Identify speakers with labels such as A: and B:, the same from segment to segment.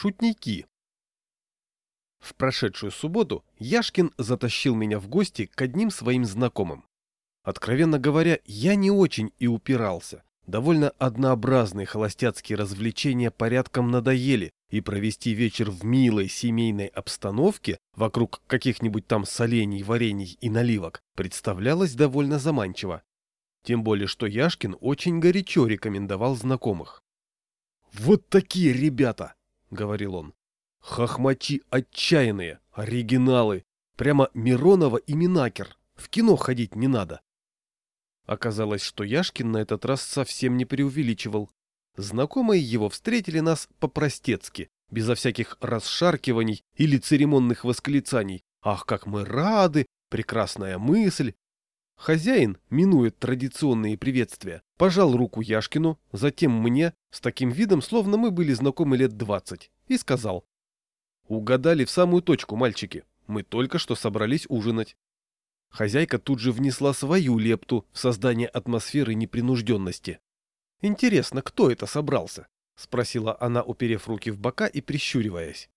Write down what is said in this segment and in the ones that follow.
A: Шутники. В прошедшую субботу Яшкин затащил меня в гости к одним своим знакомым. Откровенно говоря, я не очень и упирался. Довольно однообразные холостяцкие развлечения порядком надоели, и провести вечер в милой семейной обстановке вокруг каких-нибудь там солений, варений и наливок представлялось довольно заманчиво. Тем более, что Яшкин очень горячо рекомендовал знакомых. «Вот такие ребята!» — говорил он. «Хохмачи отчаянные, оригиналы, прямо Миронова и Минакер, в кино ходить не надо». Оказалось, что Яшкин на этот раз совсем не преувеличивал. Знакомые его встретили нас по-простецки, безо всяких расшаркиваний или церемонных восклицаний. «Ах, как мы рады! Прекрасная мысль!» Хозяин, минует традиционные приветствия, пожал руку Яшкину, затем мне, с таким видом, словно мы были знакомы лет двадцать, и сказал. «Угадали в самую точку, мальчики. Мы только что собрались ужинать. Хозяйка тут же внесла свою лепту в создание атмосферы непринужденности. «Интересно, кто это собрался?» — спросила она, уперев руки в бока и прищуриваясь.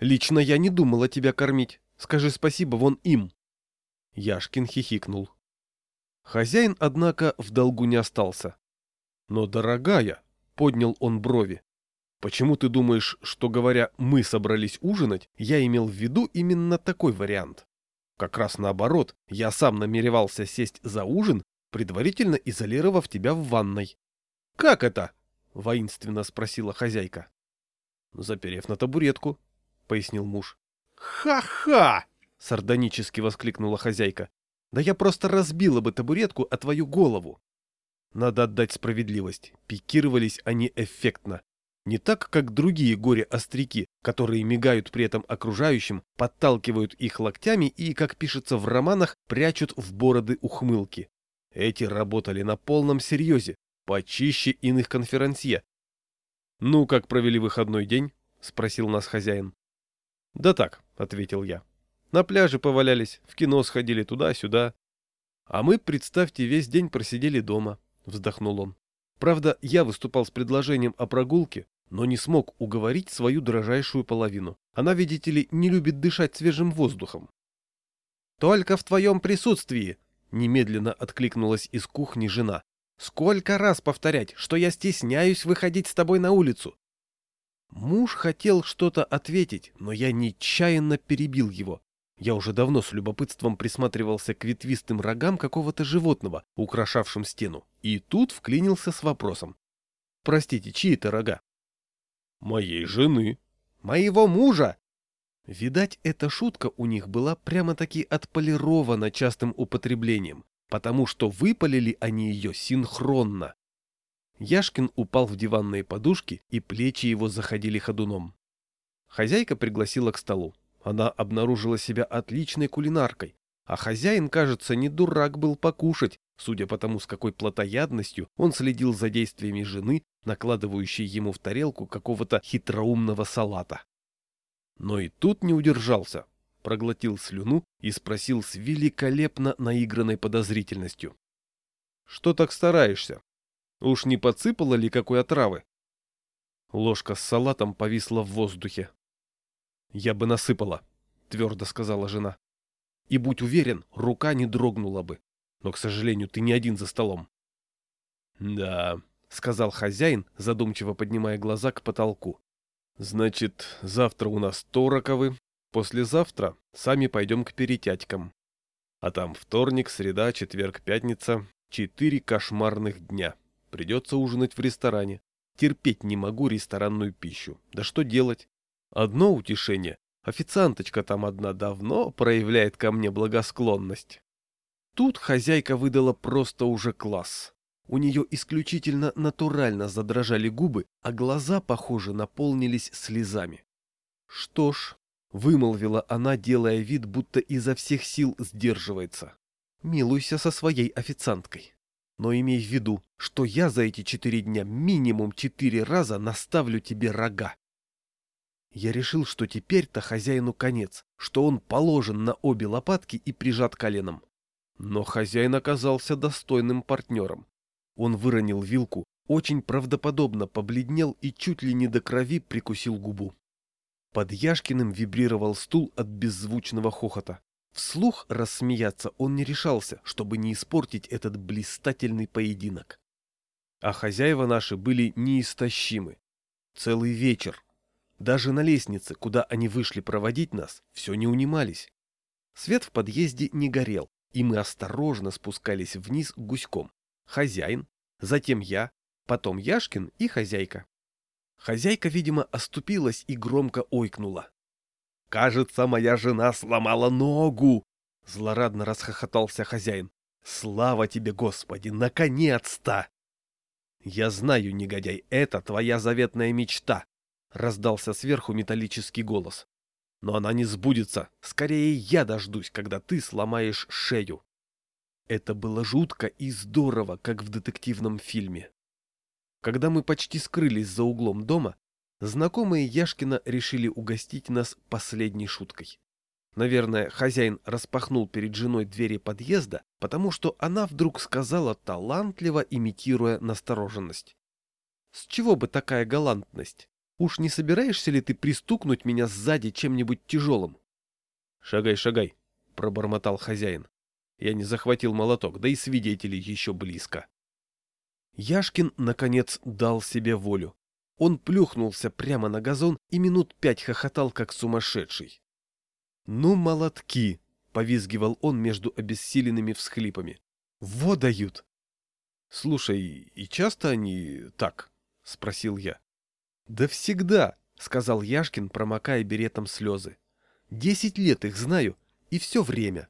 A: «Лично я не думала тебя кормить. Скажи спасибо вон им». Яшкин хихикнул. Хозяин, однако, в долгу не остался. «Но, дорогая», — поднял он брови, — «почему ты думаешь, что, говоря «мы собрались ужинать», я имел в виду именно такой вариант?» Как раз наоборот, я сам намеревался сесть за ужин, предварительно изолировав тебя в ванной. — Как это? — воинственно спросила хозяйка. — Заперев на табуретку, — пояснил муж. «Ха — сардонически воскликнула хозяйка. — Да я просто разбила бы табуретку о твою голову. Надо отдать справедливость, пикировались они эффектно. Не так, как другие горе-остряки, которые мигают при этом окружающим, подталкивают их локтями и, как пишется в романах, прячут в бороды ухмылки. Эти работали на полном серьезе, почище иных конферансье. «Ну, как провели выходной день?» — спросил нас хозяин. «Да так», — ответил я. «На пляже повалялись, в кино сходили туда-сюда». «А мы, представьте, весь день просидели дома», — вздохнул он. Правда, я выступал с предложением о прогулке, но не смог уговорить свою дрожайшую половину. Она, видите ли, не любит дышать свежим воздухом. «Только в твоем присутствии!» — немедленно откликнулась из кухни жена. «Сколько раз повторять, что я стесняюсь выходить с тобой на улицу?» Муж хотел что-то ответить, но я нечаянно перебил его. Я уже давно с любопытством присматривался к ветвистым рогам какого-то животного, украшавшим стену, и тут вклинился с вопросом. «Простите, чьи это рога?» Моей жены. Моего мужа. Видать, эта шутка у них была прямо-таки отполирована частым употреблением, потому что выпалили они ее синхронно. Яшкин упал в диванные подушки, и плечи его заходили ходуном. Хозяйка пригласила к столу. Она обнаружила себя отличной кулинаркой, а хозяин, кажется, не дурак был покушать, судя по тому, с какой плотоядностью он следил за действиями жены, накладывающей ему в тарелку какого-то хитроумного салата. Но и тут не удержался, проглотил слюну и спросил с великолепно наигранной подозрительностью. — Что так стараешься? Уж не подсыпала ли какой отравы? Ложка с салатом повисла в воздухе. — Я бы насыпала, — твердо сказала жена. — И будь уверен, рука не дрогнула бы но, к сожалению, ты не один за столом. — Да, — сказал хозяин, задумчиво поднимая глаза к потолку. — Значит, завтра у нас Тороковы, послезавтра сами пойдем к перетятькам. А там вторник, среда, четверг, пятница — четыре кошмарных дня. Придется ужинать в ресторане. Терпеть не могу ресторанную пищу. Да что делать? Одно утешение. Официанточка там одна давно проявляет ко мне благосклонность. Тут хозяйка выдала просто уже класс. У нее исключительно натурально задрожали губы, а глаза, похоже, наполнились слезами. «Что ж», — вымолвила она, делая вид, будто изо всех сил сдерживается, — «милуйся со своей официанткой. Но имей в виду, что я за эти четыре дня минимум четыре раза наставлю тебе рога». Я решил, что теперь-то хозяину конец, что он положен на обе лопатки и прижат коленом. Но хозяин оказался достойным партнером. Он выронил вилку, очень правдоподобно побледнел и чуть ли не до крови прикусил губу. Под Яшкиным вибрировал стул от беззвучного хохота. Вслух рассмеяться он не решался, чтобы не испортить этот блистательный поединок. А хозяева наши были неистощимы. Целый вечер. Даже на лестнице, куда они вышли проводить нас, все не унимались. Свет в подъезде не горел, и мы осторожно спускались вниз гуськом. Хозяин, затем я, потом Яшкин и хозяйка. Хозяйка, видимо, оступилась и громко ойкнула. «Кажется, моя жена сломала ногу!» — злорадно расхохотался хозяин. «Слава тебе, Господи, наконец-то!» «Я знаю, негодяй, это твоя заветная мечта!» — раздался сверху металлический голос. «Но она не сбудется. Скорее я дождусь, когда ты сломаешь шею». Это было жутко и здорово, как в детективном фильме. Когда мы почти скрылись за углом дома, знакомые Яшкина решили угостить нас последней шуткой. Наверное, хозяин распахнул перед женой двери подъезда, потому что она вдруг сказала, талантливо имитируя настороженность. «С чего бы такая галантность? Уж не собираешься ли ты пристукнуть меня сзади чем-нибудь тяжелым?» «Шагай, шагай», — пробормотал хозяин. Я не захватил молоток, да и свидетели еще близко. Яшкин, наконец, дал себе волю. Он плюхнулся прямо на газон и минут пять хохотал, как сумасшедший. «Ну, молотки!» — повизгивал он между обессиленными всхлипами. «Во дают!» «Слушай, и часто они так?» — спросил я. «Да всегда!» — сказал Яшкин, промокая беретом слезы. «Десять лет их знаю, и все время.